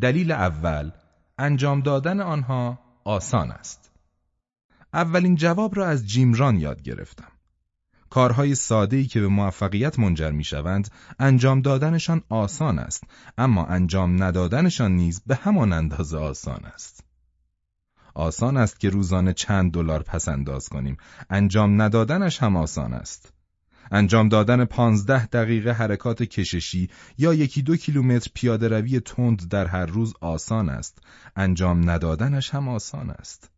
دلیل اول انجام دادن آنها آسان است. اولین جواب را از جیمران یاد گرفتم. کارهای ساده‌ای که به موفقیت منجر می‌شوند انجام دادنشان آسان است اما انجام ندادنشان نیز به همان اندازه آسان است آسان است که روزانه چند دلار پس انداز کنیم انجام ندادنش هم آسان است انجام دادن پانزده دقیقه حرکات کششی یا یکی دو کیلومتر پیاده روی تند در هر روز آسان است. انجام ندادنش هم آسان است.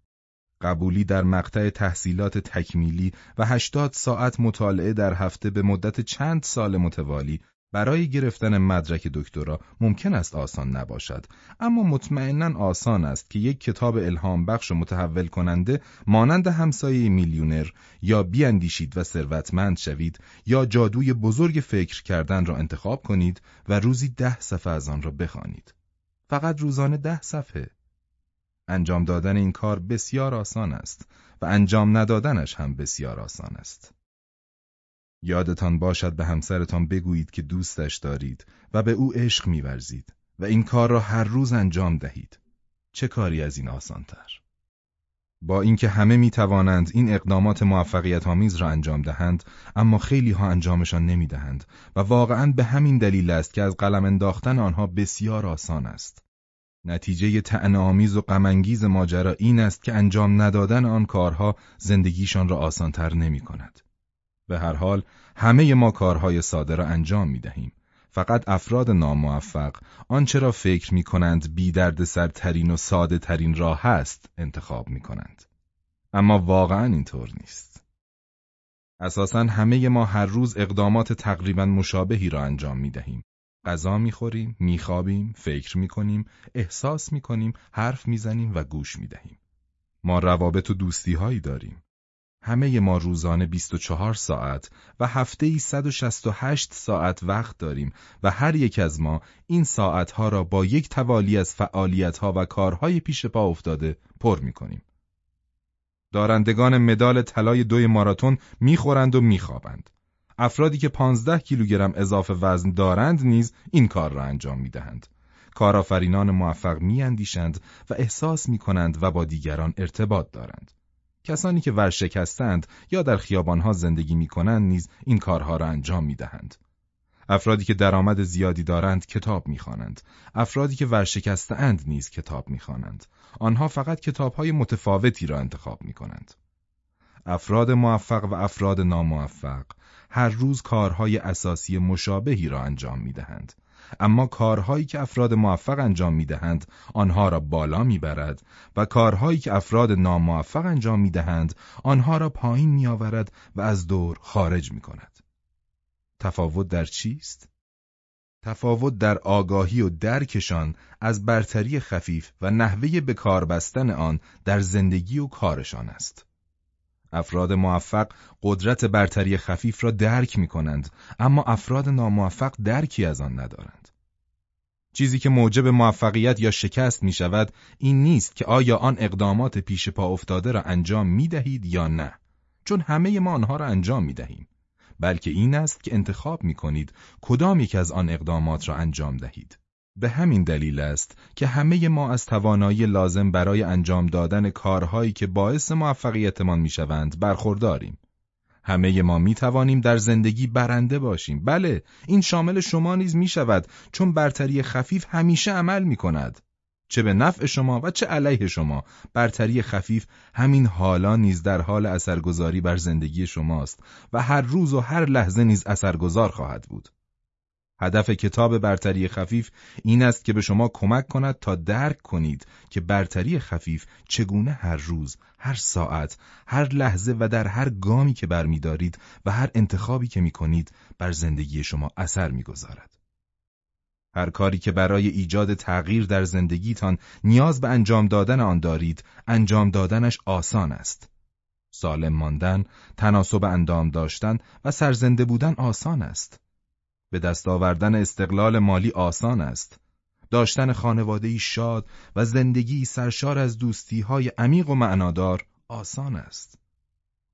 قبولی در مقطع تحصیلات تکمیلی و 80 ساعت مطالعه در هفته به مدت چند سال متوالی برای گرفتن مدرک دکترا ممکن است آسان نباشد. اما مطمئنا آسان است که یک کتاب الهام بخش و متحول کننده مانند همسایه میلیونر یا بیاندیشید و ثروتمند شوید یا جادوی بزرگ فکر کردن را انتخاب کنید و روزی ده صفحه از آن را بخوانید. فقط روزانه ده صفحه. انجام دادن این کار بسیار آسان است و انجام ندادنش هم بسیار آسان است. یادتان باشد به همسرتان بگویید که دوستش دارید و به او عشق میورزید و این کار را هر روز انجام دهید. چه کاری از این آسانتر؟ با اینکه همه می توانند این اقدامات موفقیت آمیز را انجام دهند اما خیلی ها انجامشان نمی دهند و واقعا به همین دلیل است که از قلم انداختن آنها بسیار آسان است. نتیجه آمیز و غمانگیز ماجرا این است که انجام ندادن آن کارها زندگیشان را آسانتر نمی کند. به هر حال همه ما کارهای ساده را انجام می دهیم. فقط افراد ناموفق آنچه را فکر می کنند بی درد سرترین و ساده ترین راه هست انتخاب می کنند. اما واقعا اینطور نیست. اساسا همه ما هر روز اقدامات تقریبا مشابهی را انجام می دهیم غذا می‌خوریم، میخوابیم، فکر می‌کنیم، احساس می‌کنیم، حرف می‌زنیم و گوش می‌دهیم. ما روابط و دوستی هایی داریم. همه ما روزانه 24 ساعت و هفته ای 168 ساعت وقت داریم و هر یک از ما این ساعتها را با یک توالی از فعالیتها و کارهای پیش پا افتاده پر می‌کنیم. دارندگان مدال طلای دوی ماراتون می‌خورند و میخوابند. افرادی که 15 کیلوگرم اضافه وزن دارند نیز این کار را انجام می دهند. کارآفرینان موفق می و احساس می کنند و با دیگران ارتباط دارند. کسانی که ورشکستند یا در خیابانها زندگی می کنند نیز این کارها را انجام می دهند. افرادی که درآمد زیادی دارند کتاب می‌خوانند. افرادی که ورشکسته اند نیز کتاب می‌خوانند. آنها فقط کتابهای متفاوتی را انتخاب می کنند. افراد موفق و افراد ناموفق هر روز کارهای اساسی مشابهی را انجام می دهند. اما کارهایی که افراد موفق انجام می دهند آنها را بالا می برد و کارهایی که افراد ناموفق انجام می دهند آنها را پایین می آورد و از دور خارج می کند. تفاوت در چیست؟ تفاوت در آگاهی و درکشان از برتری خفیف و نحوه به کار بستن آن در زندگی و کارشان است. افراد موفق قدرت برتری خفیف را درک می کنند اما افراد ناموفق درکی از آن ندارند. چیزی که موجب موفقیت یا شکست می شود این نیست که آیا آن اقدامات پیش پا افتاده را انجام می دهید یا نه. چون همه ما آنها را انجام می دهیم بلکه این است که انتخاب می کنید کدام یک از آن اقدامات را انجام دهید. به همین دلیل است که همه ما از توانایی لازم برای انجام دادن کارهایی که باعث موفقیتمان می‌شوند برخورداریم. همه ما می توانیم در زندگی برنده باشیم. بله، این شامل شما نیز می شود چون برتری خفیف همیشه عمل می کند. چه به نفع شما و چه علیه شما برتری خفیف همین حالا نیز در حال اثرگذاری بر زندگی شماست و هر روز و هر لحظه نیز اثرگذار خواهد بود. هدف کتاب برتری خفیف این است که به شما کمک کند تا درک کنید که برتری خفیف چگونه هر روز، هر ساعت، هر لحظه و در هر گامی که برمیدارید و هر انتخابی که می کنید بر زندگی شما اثر می‌گذارد. هر کاری که برای ایجاد تغییر در زندگیتان نیاز به انجام دادن آن دارید، انجام دادنش آسان است. سالم ماندن، تناسب اندام داشتن و سرزنده بودن آسان است. به دست آوردن استقلال مالی آسان است. داشتن خانوادهی شاد و زندگی سرشار از دوستی های عمیق و معنادار آسان است.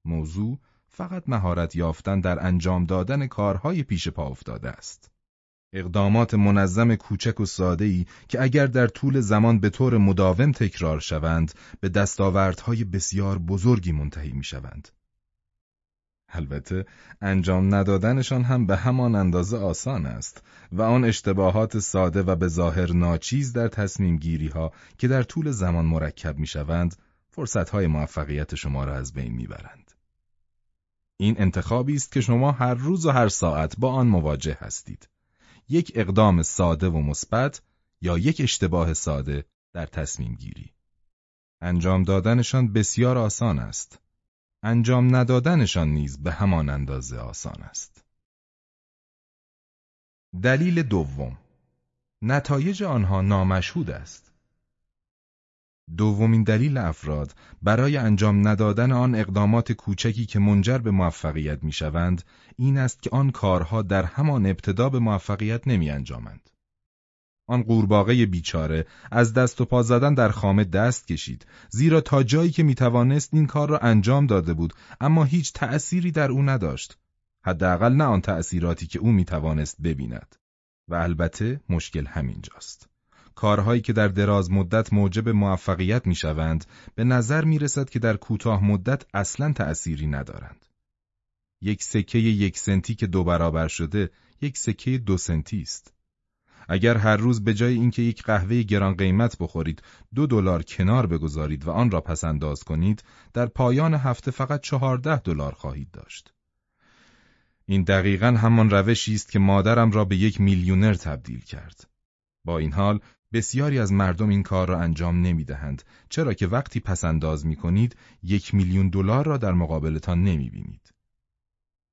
موضوع فقط مهارت یافتن در انجام دادن کارهای پیش پا افتاده است. اقدامات منظم کوچک و ساده‌ای که اگر در طول زمان به طور مداوم تکرار شوند به دستاوردهای بسیار بزرگی منتهی می‌شوند. البته انجام ندادنشان هم به همان اندازه آسان است و آن اشتباهات ساده و به ظاهر ناچیز در تصمیم گیری ها که در طول زمان مرکب می شوند فرصت های موفقیت شما را از بین می برند. این انتخابی است که شما هر روز و هر ساعت با آن مواجه هستید. یک اقدام ساده و مثبت یا یک اشتباه ساده در تصمیم گیری. انجام دادنشان بسیار آسان است. انجام ندادنشان نیز به همان اندازه آسان است. دلیل دوم نتایج آنها نامشهود است. دومین دلیل افراد برای انجام ندادن آن اقدامات کوچکی که منجر به موفقیت می‌شوند این است که آن کارها در همان ابتدا به موفقیت نمی انجامند. آن قورباغه بیچاره از دست و پا زدن در خامه دست کشید. زیرا تا جایی که می‌توانست این کار را انجام داده بود اما هیچ تأثیری در او نداشت. حداقل نه آن تأثیراتی که او می‌توانست ببیند. و البته مشکل همینجاست. کارهایی که در دراز مدت موجب موفقیت می‌شوند به نظر می‌رسد که در کوتاه مدت اصلا تأثیری ندارند. یک سکه یک سنتی که دو برابر شده یک سکه دو سنتی است. اگر هر روز به جای اینکه یک قهوه گران قیمت بخورید دو دلار کنار بگذارید و آن را پس انداز کنید در پایان هفته فقط چهارده دلار خواهید داشت این دقیقا همان روشی است که مادرم را به یک میلیونر تبدیل کرد با این حال بسیاری از مردم این کار را انجام نمی دهند چرا که وقتی پس انداز می کنید یک میلیون دلار را در مقابلتان نمی بینید.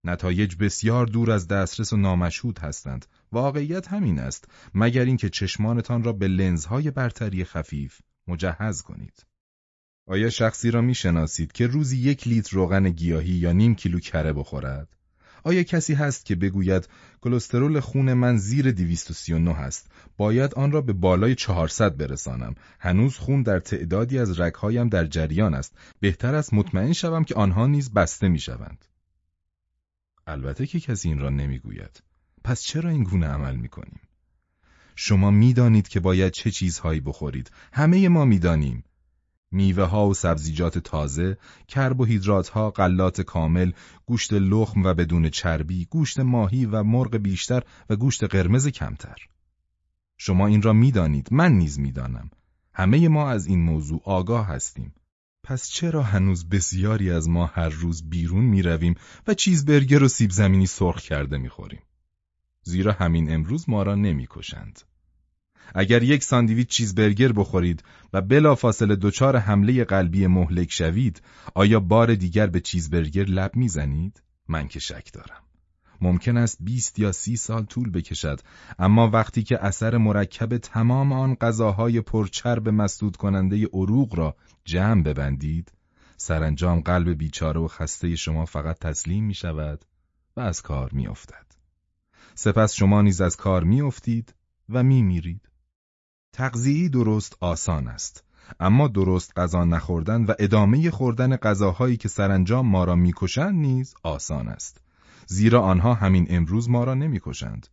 نتایج بسیار دور از دسترس و نامشهود هستند. واقعیت همین است مگر اینکه چشمانتان را به لنزهای برتری خفیف مجهز کنید. آیا شخصی را می‌شناسید که روزی یک لیتر روغن گیاهی یا نیم کیلو کره بخورد؟ آیا کسی هست که بگوید کلسترول خون من زیر 239 است باید آن را به بالای 400 برسانم هنوز خون در تعدادی از رگهایم در جریان است بهتر است مطمئن شوم که آنها نیز بسته می‌شوند البته که کسی این را نمی‌گوید. پس چرا این گونه عمل می‌کنیم؟ شما می‌دانید که باید چه چیزهایی بخورید. همه ما می‌دانیم. میوه ها و سبزیجات تازه، کربوهیدرات ها، غلات کامل، گوشت لخم و بدون چربی، گوشت ماهی و مرغ بیشتر و گوشت قرمز کمتر. شما این را می‌دانید، من نیز می‌دانم. همه ما از این موضوع آگاه هستیم. پس چرا هنوز بسیاری از ما هر روز بیرون می رویم و چیزبرگر و سیب زمینی سرخ کرده می خوریم؟ زیرا همین امروز ما را نمی کشند. اگر یک ساندویچ چیزبرگر بخورید و بلافاصله دچار حمله قلبی مهلک شوید، آیا بار دیگر به چیزبرگر لب می‌زنید؟ من که شک دارم. ممکن است 20 یا سی سال طول بکشد اما وقتی که اثر مرکب تمام آن غذاهای پرچرب مسدود کننده عروق را جمع ببندید سرانجام قلب بیچاره و خسته شما فقط تسلیم می شود و از کار می افتد. سپس شما نیز از کار می افتید و می میرید. تغذیه درست آسان است اما درست غذا نخوردن و ادامه خوردن غذاهایی که سرانجام ما را می‌کشند نیز آسان است زیرا آنها همین امروز ما را نمی‌کشند.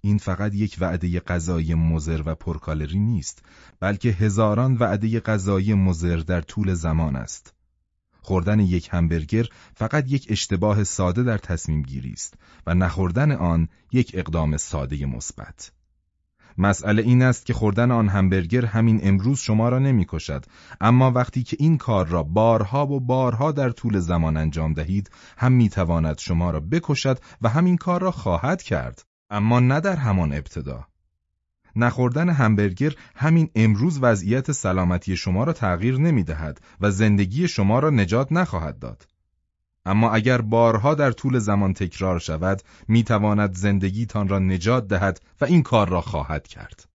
این فقط یک وعده غذایی مزر و پرکالری نیست بلکه هزاران وعده غذایی مزر در طول زمان است. خوردن یک همبرگر فقط یک اشتباه ساده در تصمیم گیری است و نخوردن آن یک اقدام ساده مثبت. مسئله این است که خوردن آن همبرگر همین امروز شما را نمی‌کشد. اما وقتی که این کار را بارها و بارها در طول زمان انجام دهید هم می‌تواند شما را بکشد و همین کار را خواهد کرد. اما نه در همان ابتدا. نخوردن همبرگر همین امروز وضعیت سلامتی شما را تغییر نمی دهد و زندگی شما را نجات نخواهد داد. اما اگر بارها در طول زمان تکرار شود می تواند زندگیتان را نجات دهد و این کار را خواهد کرد.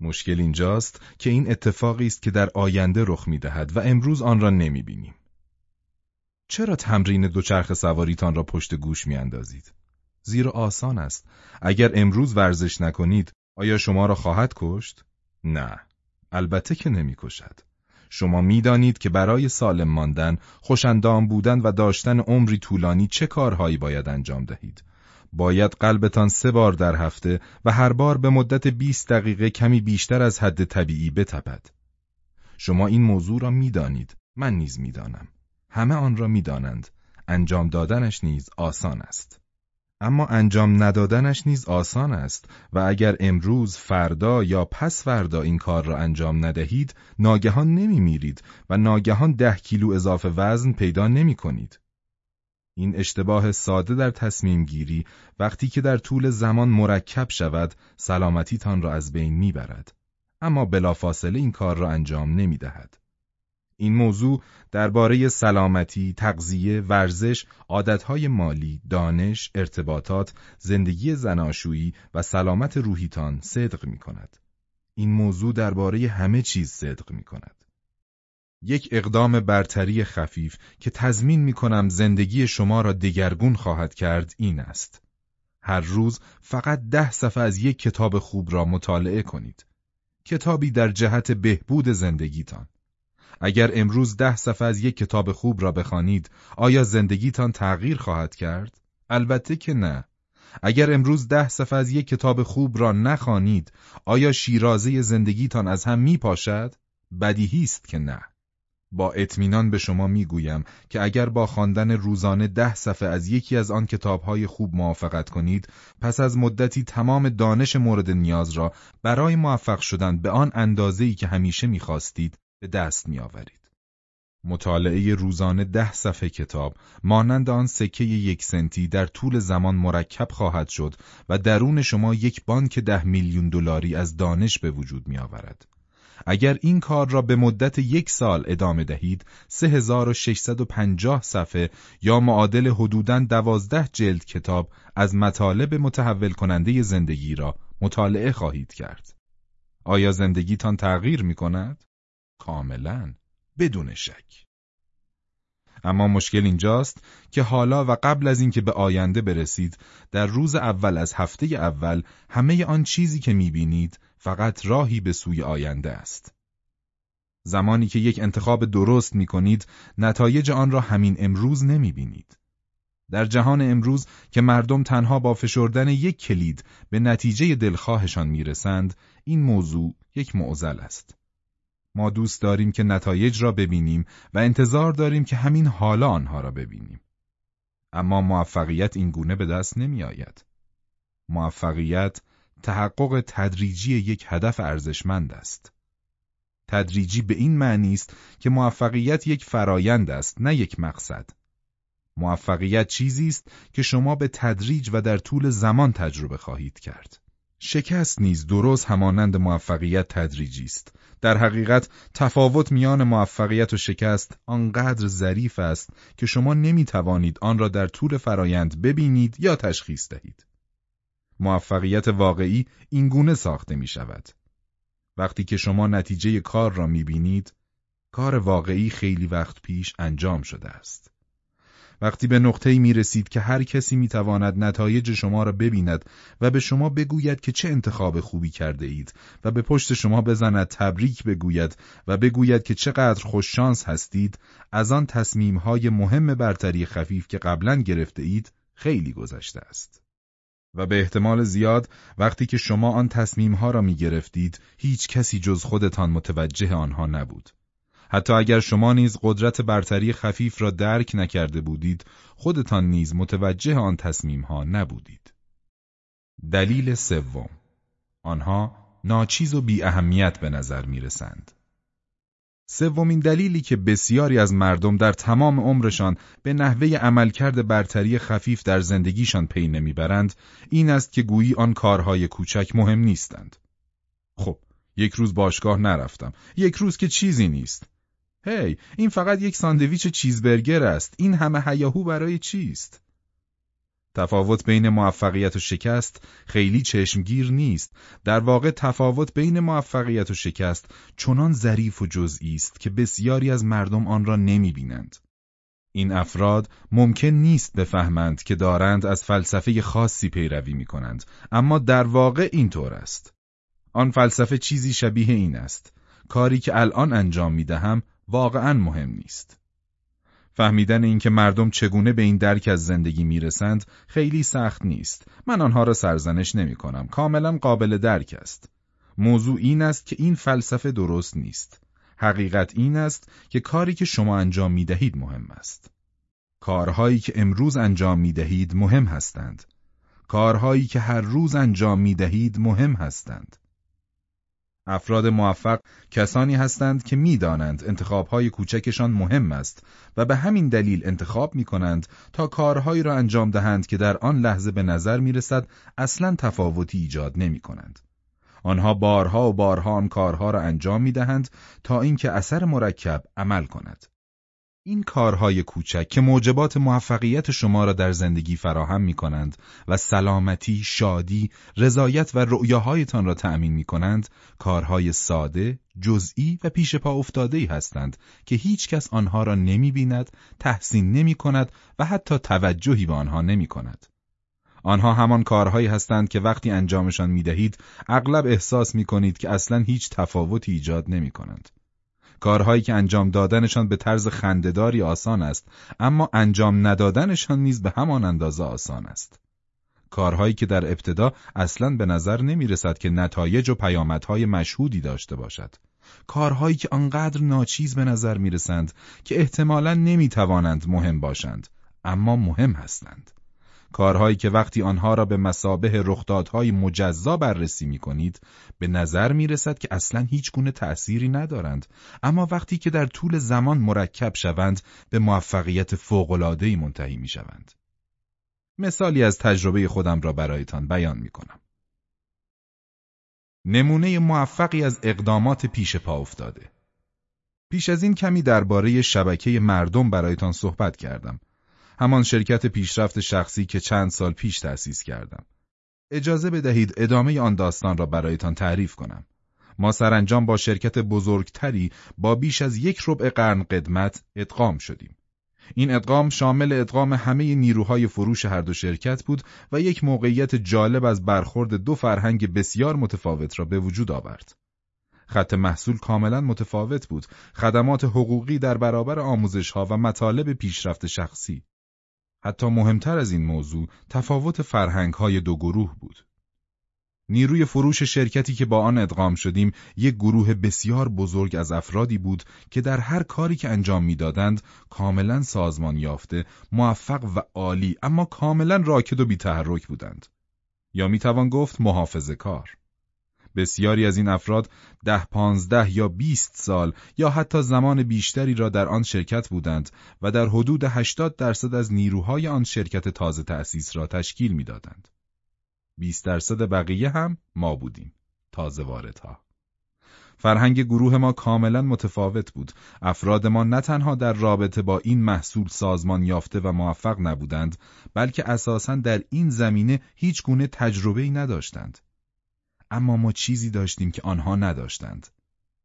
مشکل اینجاست که این اتفاقی است که در آینده رخ می دهد و امروز آن را نمی بینیم. چرا تمرین دوچرخ سواریتان را پشت گوش می اندازید؟ زیرا آسان است. اگر امروز ورزش نکنید آیا شما را خواهد کشت؟ نه. البته که نمی کشد. شما می‌دانید که برای سالم ماندن، خوشندام بودن و داشتن عمری طولانی چه کارهایی باید انجام دهید. باید قلبتان سه بار در هفته و هر بار به مدت 20 دقیقه کمی بیشتر از حد طبیعی بتپد. شما این موضوع را می‌دانید، من نیز می‌دانم. همه آن را می‌دانند. انجام دادنش نیز آسان است. اما انجام ندادنش نیز آسان است و اگر امروز فردا یا پس فردا این کار را انجام ندهید ناگهان نمی میرید و ناگهان ده کیلو اضافه وزن پیدا نمی کنید. این اشتباه ساده در تصمیم گیری وقتی که در طول زمان مرکب شود سلامتیتان را از بین می‌برد اما بلافاصله این کار را انجام نمی دهد. این موضوع درباره سلامتی، تغذیه، ورزش، عادتهای مالی، دانش، ارتباطات، زندگی زناشویی و سلامت روحیتان صدق می کند. این موضوع درباره همه چیز صدق می کند. یک اقدام برتری خفیف که تضمین می کنم زندگی شما را دگرگون خواهد کرد این است. هر روز فقط ده صفحه از یک کتاب خوب را مطالعه کنید. کتابی در جهت بهبود زندگیتان. اگر امروز ده صفحه از یک کتاب خوب را بخوانید، آیا زندگیتان تغییر خواهد کرد؟ البته که نه. اگر امروز ده صفحه از یک کتاب خوب را نخوانید، آیا شیرازه زندگیتان از هم می پاشد؟ بدیهی است که نه. با اطمینان به شما می‌گویم که اگر با خواندن روزانه ده صفحه از یکی از آن کتابهای خوب موافقت کنید پس از مدتی تمام دانش مورد نیاز را برای موفق شدن به آن اندازه‌ای که همیشه می‌خواستید به دست میآورید. مطالعه روزانه ده صفحه کتاب مانند آن سکه یک سنتی در طول زمان مرکب خواهد شد و درون شما یک بانک ده میلیون دلاری از دانش به وجود می آورد. اگر این کار را به مدت یک سال ادامه دهید 3650 صفحه یا معادل حدوداً دوازده جلد کتاب از مطالب متحول کننده زندگی را مطالعه خواهید کرد. آیا زندگیتان تغییر می کند؟ کاملا بدون شک. اما مشکل اینجاست که حالا و قبل از اینکه به آینده برسید در روز اول از هفته اول همه آن چیزی که می‌بینید فقط راهی به سوی آینده است. زمانی که یک انتخاب درست می کنید، نتایج آن را همین امروز نمی بینید. در جهان امروز که مردم تنها با فشردن یک کلید به نتیجه دلخواهشان می‌رسند، این موضوع یک معضل است. ما دوست داریم که نتایج را ببینیم و انتظار داریم که همین حالا آنها را ببینیم. اما موفقیت این گونه به دست نمی آید. موفقیت تحقق تدریجی یک هدف ارزشمند است. تدریجی به این معنی است که موفقیت یک فرایند است نه یک مقصد. موفقیت چیزی است که شما به تدریج و در طول زمان تجربه خواهید کرد. شکست نیز درست همانند موفقیت تدریجی است. در حقیقت تفاوت میان موفقیت و شکست آنقدر ظریف است که شما نمی توانید آن را در طول فرایند ببینید یا تشخیص دهید. موفقیت واقعی اینگونه ساخته می شود. وقتی که شما نتیجه کار را می بینید، کار واقعی خیلی وقت پیش انجام شده است. وقتی به نقطه‌ای می رسید که هر کسی می تواند نتایج شما را ببیند و به شما بگوید که چه انتخاب خوبی کرده اید و به پشت شما بزند تبریک بگوید و بگوید که چقدر خوششانس هستید از آن تصمیمهای مهم برتری خفیف که قبلا گرفته اید خیلی گذشته است. و به احتمال زیاد وقتی که شما آن تصمیمها را می گرفتید هیچ کسی جز خودتان متوجه آنها نبود. حتی اگر شما نیز قدرت برتری خفیف را درک نکرده بودید، خودتان نیز متوجه آن تصمیمها نبودید. دلیل سوم آنها ناچیز و بی اهمیت به نظر می رسند. سومین دلیلی که بسیاری از مردم در تمام عمرشان به نحوه عملکرد برتری خفیف در زندگیشان پی نمی‌برند این است که گویی آن کارهای کوچک مهم نیستند. خب، یک روز باشگاه نرفتم. یک روز که چیزی نیست. هی، این فقط یک ساندویچ چیزبرگر است. این همه هیاهو برای چیست؟ تفاوت بین موفقیت و شکست خیلی چشمگیر نیست. در واقع تفاوت بین موفقیت و شکست چنان ظریف و جزئی است که بسیاری از مردم آن را نمی بینند. این افراد ممکن نیست بفهمند که دارند از فلسفه خاصی پیروی می کنند، اما در واقع اینطور است. آن فلسفه چیزی شبیه این است. کاری که الان انجام می دهم واقعا مهم نیست. فهمیدن اینکه مردم چگونه به این درک از زندگی می‌رسند خیلی سخت نیست. من آنها را سرزنش نمی کنم. کاملا قابل درک است. موضوع این است که این فلسفه درست نیست. حقیقت این است که کاری که شما انجام می دهید مهم است. کارهایی که امروز انجام می دهید مهم هستند. کارهایی که هر روز انجام می دهید مهم هستند. افراد موفق کسانی هستند که می‌دانند انتخابهای کوچکشان مهم است و به همین دلیل انتخاب می کنند تا کارهایی را انجام دهند که در آن لحظه به نظر می رسد اصلا تفاوتی ایجاد نمی کنند. آنها بارها و بارها آن کارها را انجام می دهند تا اینکه اثر مرکب عمل کند. این کارهای کوچک که موجبات موفقیت شما را در زندگی فراهم می کنند و سلامتی، شادی، رضایت و رؤیاهایتان را تأمین می کنند، کارهای ساده، جزئی و پیش پا افتاده هستند که هیچ کس آنها را نمی بیند، تحسین نمی کند و حتی توجهی به آنها نمی کند. آنها همان کارهایی هستند که وقتی انجامشان می دهید، اغلب احساس می کنید که اصلا هیچ تفاوتی ایجاد نمی کنند. کارهایی که انجام دادنشان به طرز خندهداری آسان است اما انجام ندادنشان نیز به همان اندازه آسان است. کارهایی که در ابتدا اصلا به نظر نمی رسد که نتایج و پیامدهای مشهودی داشته باشد. کارهایی که آنقدر ناچیز به نظر می رسند که احتمالا نمی توانند مهم باشند اما مهم هستند. کارهایی که وقتی آنها را به مسابه رخدادهای مجزا بررسی می کنید به نظر می رسد که اصلا هیچ گونه تأثیری ندارند اما وقتی که در طول زمان مرکب شوند به موفقیت فوق‌العاده‌ای منتهی می شوند. مثالی از تجربه خودم را برایتان بیان می کنم. نمونه موفقی از اقدامات پیش پا افتاده پیش از این کمی درباره شبکه مردم برایتان صحبت کردم همان شرکت پیشرفت شخصی که چند سال پیش تأسیس کردم. اجازه بدهید ادامه آن داستان را برایتان تعریف کنم. ما سرانجام با شرکت بزرگتری با بیش از یک ربع قرن قدمت ادغام شدیم. این ادغام شامل ادغام همه نیروهای فروش هر دو شرکت بود و یک موقعیت جالب از برخورد دو فرهنگ بسیار متفاوت را به وجود آورد. خط محصول کاملا متفاوت بود، خدمات حقوقی در برابر آموزش ها و مطالب پیشرفت شخصی. حتی مهمتر از این موضوع تفاوت فرهنگ های دو گروه بود. نیروی فروش شرکتی که با آن ادغام شدیم یک گروه بسیار بزرگ از افرادی بود که در هر کاری که انجام می‌دادند کاملا سازمان یافته، موفق و عالی اما کاملا راکد و بیتحرک بودند. یا می‌توان گفت محافظه کار. بسیاری از این افراد ده پانزده یا بیست سال یا حتی زمان بیشتری را در آن شرکت بودند و در حدود هشتاد درصد از نیروهای آن شرکت تازه تأسیس را تشکیل می‌دادند. 20 درصد بقیه هم ما بودیم. تازه واردها. فرهنگ گروه ما کاملا متفاوت بود. افراد ما نه تنها در رابطه با این محصول سازمان یافته و موفق نبودند، بلکه اساساً در این زمینه هیچ گونه تجربه‌ای نداشتند. اما ما چیزی داشتیم که آنها نداشتند.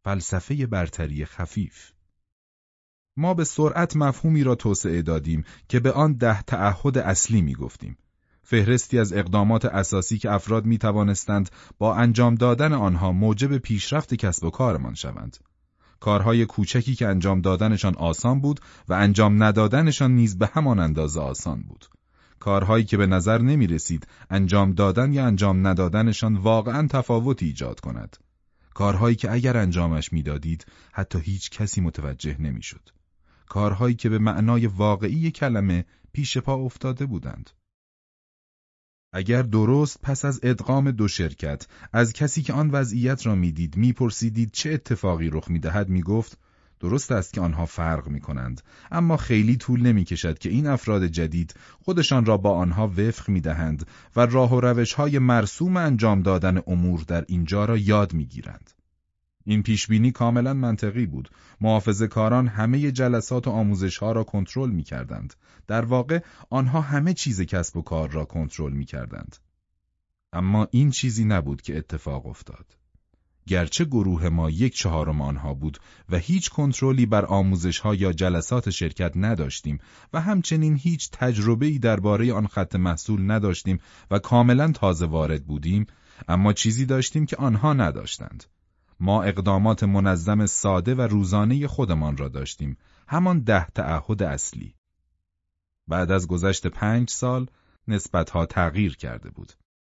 فلسفه برتری خفیف. ما به سرعت مفهومی را توسعه دادیم که به آن ده تعهد اصلی می گفتیم. فهرستی از اقدامات اساسی که افراد می توانستند با انجام دادن آنها موجب پیشرفت کسب و کارمان شوند. کارهای کوچکی که انجام دادنشان آسان بود و انجام ندادنشان نیز به همان اندازه آسان بود. کارهایی که به نظر نمی رسید انجام دادن یا انجام ندادنشان واقعا تفاوتی ایجاد کند. کارهایی که اگر انجامش می‌دادید حتی هیچ کسی متوجه نمی‌شد. کارهایی که به معنای واقعی کلمه پیش پا افتاده بودند. اگر درست پس از ادغام دو شرکت از کسی که آن وضعیت را می‌دید میپرسیدید چه اتفاقی رخ می‌دهد می‌گفت درست است که آنها فرق می کنند اما خیلی طول نمی کشد که این افراد جدید خودشان را با آنها وفق می دهند و راه و روش های مرسوم انجام دادن امور در اینجا را یاد می گیرند. این پیشبینی کاملا منطقی بود. محافظه کاران همه جلسات و آموزش ها را کنترل می کردند. در واقع آنها همه چیز کسب و کار را کنترل می کردند. اما این چیزی نبود که اتفاق افتاد. گرچه گروه ما یک چهارم آنها بود و هیچ کنترلی بر آموزش ها یا جلسات شرکت نداشتیم و همچنین هیچ تجربه‌ای درباره آن خط محصول نداشتیم و کاملا تازه وارد بودیم اما چیزی داشتیم که آنها نداشتند ما اقدامات منظم ساده و روزانه خودمان را داشتیم همان ده تعهد اصلی. بعد از گذشت پنج سال نسبتها تغییر کرده بود.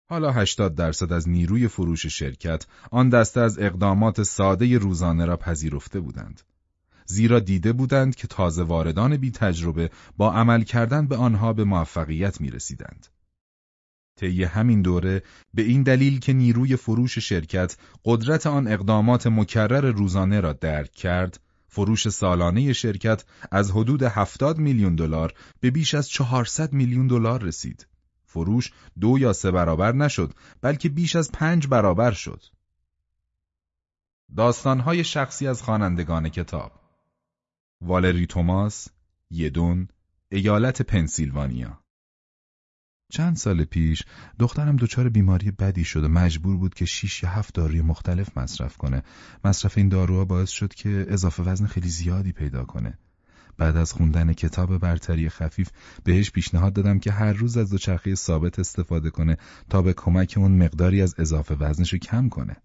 حالا 80 درصد از نیروی فروش شرکت آن دسته از اقدامات ساده روزانه را پذیرفته بودند. زیرا دیده بودند که تازه واردان بی تجربه با عمل کردن به آنها به موفقیت می رسیدند. طی همین دوره به این دلیل که نیروی فروش شرکت قدرت آن اقدامات مکرر روزانه را درک کرد، فروش سالانه شرکت از حدود 70 میلیون دلار به بیش از 400 میلیون دلار رسید. فروش دو یا سه برابر نشد بلکه بیش از پنج برابر شد. داستانهای شخصی از خوانندگان کتاب والری توماس، یدون، ایالت پنسیلوانیا چند سال پیش دخترم دچار بیماری بدی شد و مجبور بود که شیش یا هفت داروی مختلف مصرف کنه. مصرف این داروها باعث شد که اضافه وزن خیلی زیادی پیدا کنه. بعد از خوندن کتاب برتری خفیف بهش پیشنهاد دادم که هر روز از دوچرخه ثابت استفاده کنه تا به کمک اون مقداری از اضافه وزنش رو کم کنه.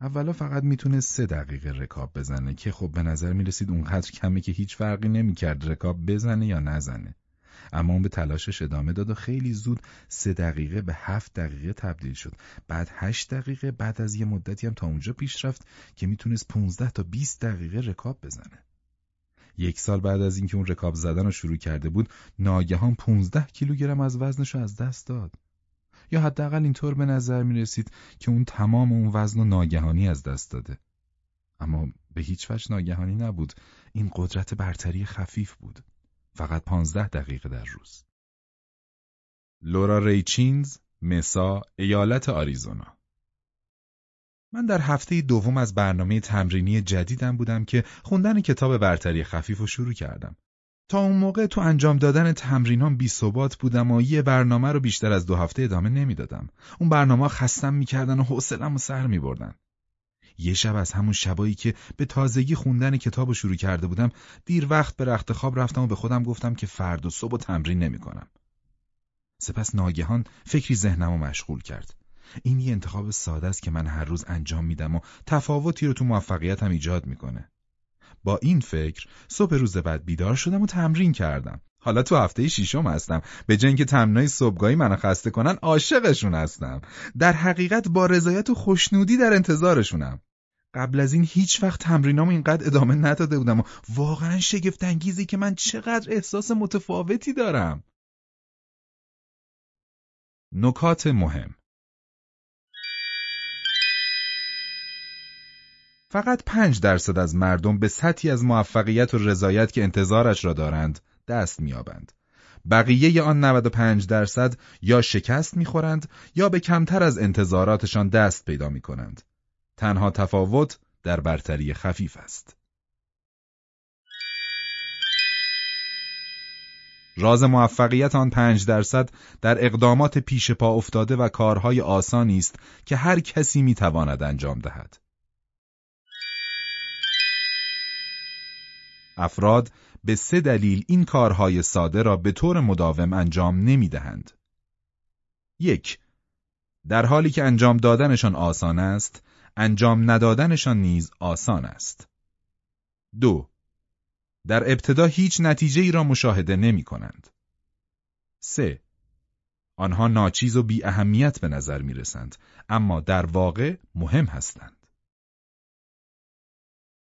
اولا فقط می‌تونه سه دقیقه رکاب بزنه که خب به نظر می‌رسید اونقدر کمه که هیچ فرقی نمی‌کرد رکاب بزنه یا نزنه. اما اون به تلاشش ادامه داد و خیلی زود سه دقیقه به هفت دقیقه تبدیل شد بعد هشت دقیقه بعد از یه مدتی هم تا اونجا پیش رفت که می‌تونست 15 تا 20 دقیقه رکاب بزنه یک سال بعد از اینکه اون رکاب زدن رو شروع کرده بود ناگهان 15 کیلوگرم از وزنش رو از دست داد. یا حداقل اینطور به نظر می رسید که اون تمام اون وزن و ناگهانی از دست داده. اما به هیچ وجه ناگهانی نبود. این قدرت برتری خفیف بود. فقط پانزده دقیقه در روز. لورا ریچینز، مسا، ایالت آریزونا. من در هفته دوم از برنامه تمرینی جدیدم بودم که خوندن کتاب برتری خفیف رو شروع کردم. تا اون موقع تو انجام دادن تمرینام بی ثبات بودم و یه برنامه رو بیشتر از دو هفته ادامه نمی‌دادم. اون برنامه خستم می‌کردن و حوصلم و سر میبردن. یه شب از همون شبایی که به تازگی خوندن کتاب رو شروع کرده بودم دیر وقت به رخت خواب رفتم و به خودم گفتم که فرد و صبح و تمرین نمی کنم. سپس ناگهان فکری ذهنم رو مشغول کرد. این یه انتخاب ساده است که من هر روز انجام میدم و تفاوتی رو تو موفقیتم ایجاد می‌کنه. با این فکر صبح روز بعد بیدار شدم و تمرین کردم. حالا تو هفته شیشم هستم. به اینکه تمرینای صبحگاهی منو خسته کنن عاشقشون هستم. در حقیقت با رضایت و خوشنودی در انتظارشونم. قبل از این هیچ وقت تمرینامو اینقدر ادامه نداده بودم و واقعا شگفت انگیزی که من چقدر احساس متفاوتی دارم. نکات مهم. فقط پنج درصد از مردم به سطحی از موفقیت و رضایت که انتظارش را دارند دست میابند. بقیه آن 95 درصد یا شکست می‌خورند یا به کمتر از انتظاراتشان دست پیدا می‌کنند. تنها تفاوت در برتری خفیف است. راز موفقیت آن پنج درصد در اقدامات پیش پا افتاده و کارهای آسانی است که هر کسی می‌تواند انجام دهد. افراد به سه دلیل این کارهای ساده را به طور مداوم انجام نمی دهند. یک در حالی که انجام دادنشان آسان است، انجام ندادنشان نیز آسان است. دو در ابتدا هیچ نتیجه ای را مشاهده نمی کنند. سه آنها ناچیز و بی اهمیت به نظر می رسند، اما در واقع مهم هستند.